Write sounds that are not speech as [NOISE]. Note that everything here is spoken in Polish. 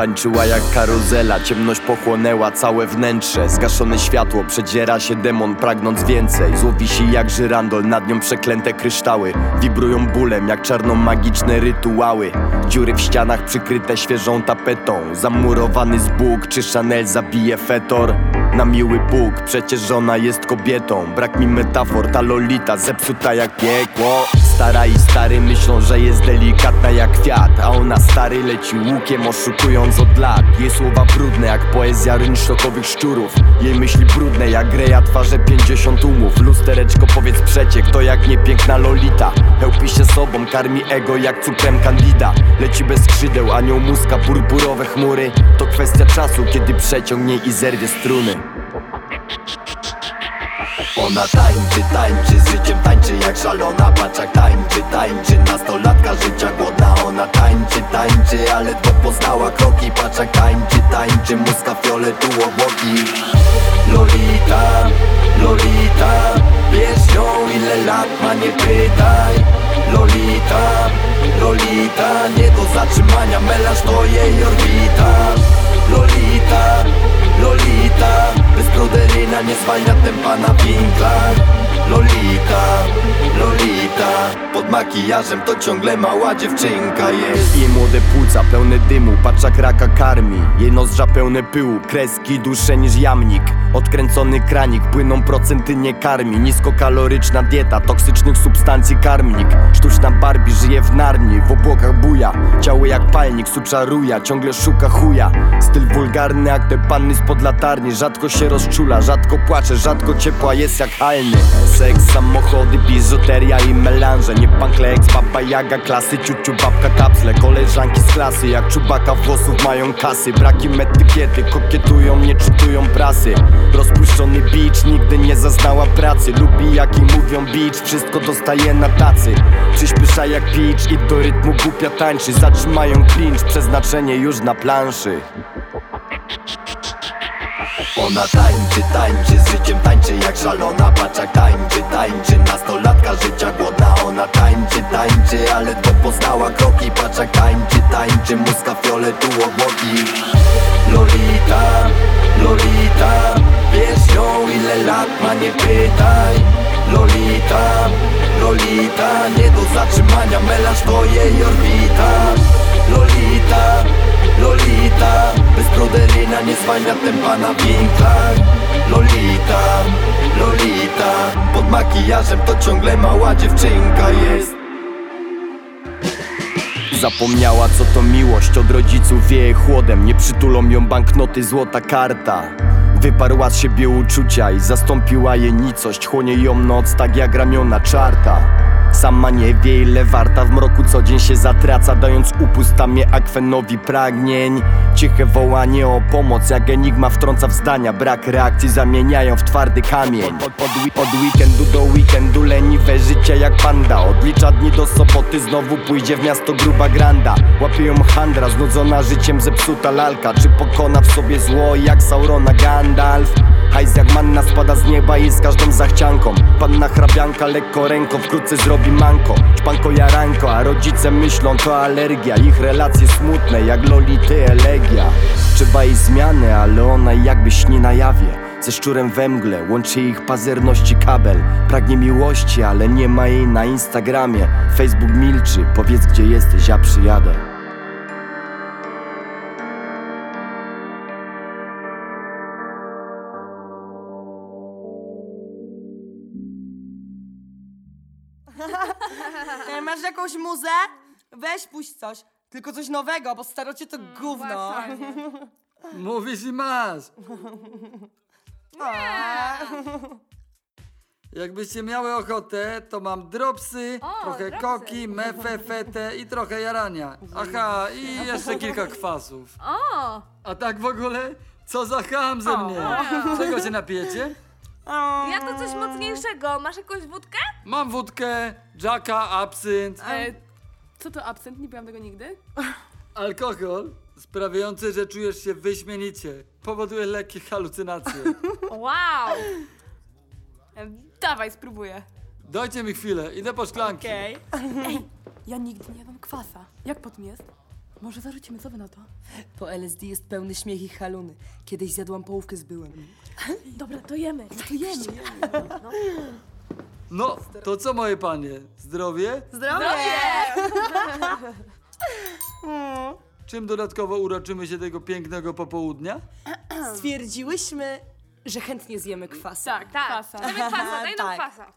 Tańczyła jak karuzela, ciemność pochłonęła całe wnętrze. Zgaszone światło, przedziera się demon pragnąc więcej. Zło wisi jak żyrandol, nad nią przeklęte kryształy. Wibrują bólem jak czarno-magiczne rytuały. Dziury w ścianach przykryte świeżą tapetą. Zamurowany z Bóg, czy Chanel zabije fetor na miły Bóg, przecież żona jest kobietą. Brak mi metafor, ta lolita zepsuta jak piekło. Stara i stary myślą, że jest delikatna jak kwiat A ona stary leci łukiem, oszukując od lat. Jej słowa brudne jak poezja rynsztokowych szczurów. Jej myśli brudne jak greja twarze 50 umów. Lustereczko powiedz przecie, kto jak nie piękna lolita. Hełpi się sobą, karmi ego jak cukrem candida Leci bez skrzydeł, anioł muska, purpurowe chmury. To kwestia czasu, kiedy przeciągnie i zerwie struny ona tańczy, tańczy, z życiem tańczy jak szalona. Patrz jak tańczy, tańczy, nastolatka życia głodna. Ona tańczy, tańczy, ale ledwo poznała kroki. Patrz jak tańczy, tańczy, muska fioletu obłoki. Lolita, Lolita, wiesz ją ile lat ma nie pytaj. Lolita, Lolita, nie do zatrzymania, melanż to jej orbita broderyna nie zwalnia tempa makijażem to ciągle mała dziewczynka jest. Jej młode płuca pełne dymu, patrz jak raka karmi. Jej nozdrza pełne pyłu, kreski dłuższe niż jamnik. Odkręcony kranik, płyną procenty nie karmi Niskokaloryczna dieta, toksycznych substancji karmnik. Sztuczna Barbie żyje w narni, w obłokach buja. Ciało jak palnik, suczaruja, ciągle szuka chuja. Styl wulgarny jak te panny spod latarni. Rzadko się rozczula, rzadko płacze, rzadko ciepła jest jak halny. Seks, samochody, biżuteria i melanże. Nie pankleks, baba jaga, klasy, ciuciu, babka, kapsle. Koleżanki z klasy, jak czubaka włosów mają kasy. Braki etykiety, kokietują, nie czytują prasy. Rozpuszczony beach, nigdy nie zaznała pracy. Lubi jak i mówią beach, wszystko dostaje na tacy. Przyspiesza jak pitch i do rytmu głupia tańczy. Zatrzymają clinch, przeznaczenie już na planszy. Ona tańczy, tańczy, z życiem tańczy jak szalona Patrz jak tańczy, tańczy, nastolatka życia tańczy, tańczy, ale ledwo poznała kroki. Patrz jak tańczy, tańczy, muska fioletu obłoki. Lolita, Lolita, wiesz ją ile lat ma nie pytaj. Lolita, Lolita, nie do zatrzymania, melanż to jej orbita. Lolita, Lolita Bez broderyna nie zwalnia tempa na makijażem to ciągle mała dziewczynka jest. Zapomniała co to miłość, od rodziców wieje chłodem. Nie przytulą ją banknoty, złota karta. Wyparła z siebie uczucia i zastąpiła je nicość. Chłonie ją noc tak jak ramiona czarta Sama nie wie ile warta w mroku co dzień się zatraca Dając upust tamie akwenowi pragnień. Ciche wołanie o pomoc jak enigma wtrąca w zdania. Brak reakcji zamieniają w twardy kamień. Od, od, od weekendu do weekendu leniwe życie jak panda. Odlicza dni do soboty znowu pójdzie w miasto gruba granda. Łapie ją handra znudzona życiem zepsuta lalka. Czy pokona w sobie zło jak Saurona Gandalf? Hajs jak manna spada z nieba i z każdą zachcianką. Panna hrabianka lekko ręką wkrótce zrobi manko. Czpanko jaranko, a rodzice myślą to alergia. Ich relacje smutne jak lolity elegia. Trzeba jej zmiany, ale ona jakby śni na jawie. Ze szczurem we mgle łączy ich pazerności kabel. Pragnie miłości, ale nie ma jej na Instagramie. Facebook milczy, powiedz gdzie jesteś, ja przyjadę [LAUGHS] E, Masz jakąś muzę? Weź puść coś. Tylko coś nowego, bo starocie to gówno. [LAUGHS] Mówisz i masz. [LAUGHS] Jakbyście miały ochotę, to mam dropsy, O, trochę dropsy. koki, mefę, fetę i trochę jarania. Aha, i jeszcze kilka kwasów. O! A tak w ogóle, co za ham ze mnie? Czego się napijecie? Ja to coś mocniejszego. Masz jakąś wódkę? Mam wódkę, jacka, absynt, E, co to absent? Nie byłam tego nigdy. alkohol sprawiający, że czujesz się wyśmienicie. Powoduje lekkie halucynacje. [LAUGHS] Wow! E, dawaj, spróbuję. Dajcie mi chwilę, idę po szklanki. Okej. Ja nigdy nie jadłam kwasa. Jak potem jest? Może zarzucimy, co wy na to? Po LSD jest pełny śmiech i haluny. Kiedyś zjadłam połówkę z byłem. Dobra, to jemy. To jemy, jemy. No, to co moje panie? Zdrowie? Zdrowie! [LAUGHS] Czym dodatkowo uroczymy się tego pięknego popołudnia? Stwierdziłyśmy, że chętnie zjemy kwasa. Tak, Tak, kwasa. kwasa, daj nam Tak. kwasa.